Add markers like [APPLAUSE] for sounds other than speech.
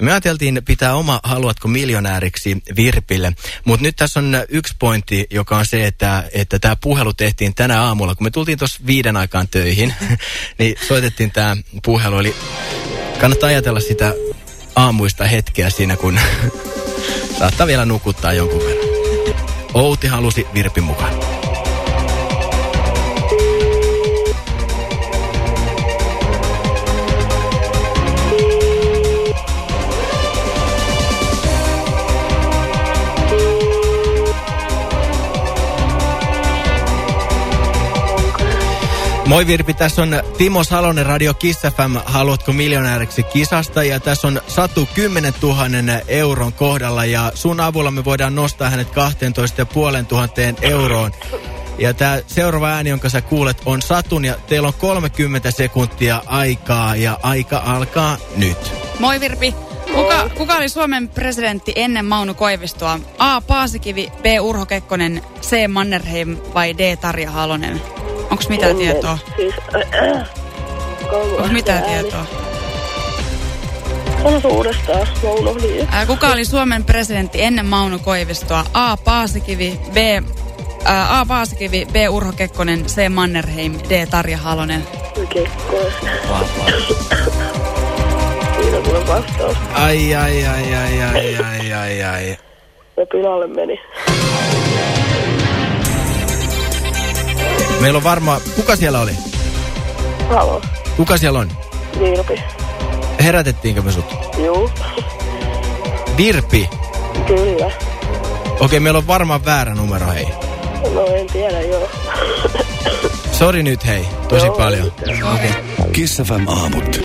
Me ajateltiin pitää oma haluatko miljonääriksi Virpille, mutta nyt tässä on yksi pointti, joka on se, että että tämä puhelu tehtiin tänä aamulla. Kun me tultiin tuossa viiden aikaan töihin, [LAUGHS] niin soitettiin tämä puhelu. Eli kannattaa ajatella sitä aamuista hetkeä siinä, kun [LAUGHS] saattaa vielä nukuttaa jonkun verran. Outi halusi Virpin mukaan. Moi Virpi, tässä on Timo Salonen Radio Kiss FM, haluatko miljonääriksi kisasta ja tässä on Satu 10 000 euron kohdalla ja sun avulla me voidaan nostaa hänet 12 500 euroon. Ja tämä seuraava ääni, jonka sä kuulet, on Satun ja teillä on 30 sekuntia aikaa ja aika alkaa nyt. Moi Virpi. Kuka, kuka oli Suomen presidentti ennen Mauno Koivistoa? A. Paasikivi, B. Urho Kekkonen, C. Mannerheim vai D. Tarja Halonen? Onko mitään tietoa? Siis, äh, äh, Onko mitään tietoa? Sano se uudestaan, mä unohdin jo. Ää, kuka oli Suomen presidentti ennen Mauno Koivistoa? A. Paasikivi, B. Ää, A. Paasikivi, B. Urho Kekkonen, C. Mannerheim, D. Tarja Halonen. Kekkonen. Siinä tulee vastaus. Ai, ai, ai, ai, ai, ai, ai, ai. Ja pilalle meni. Meillä on varma... Kuka siellä oli? Halo. Kuka siellä on? Virpi. Herätettiinkö me sut? Juu. Virpi. Kyllä. Okei, meillä on varmaan väärä numero, hei. No en tiedä, joo. Sori nyt, hei. Tosi Joo, paljon. ei Okei. Kiss FM aamut.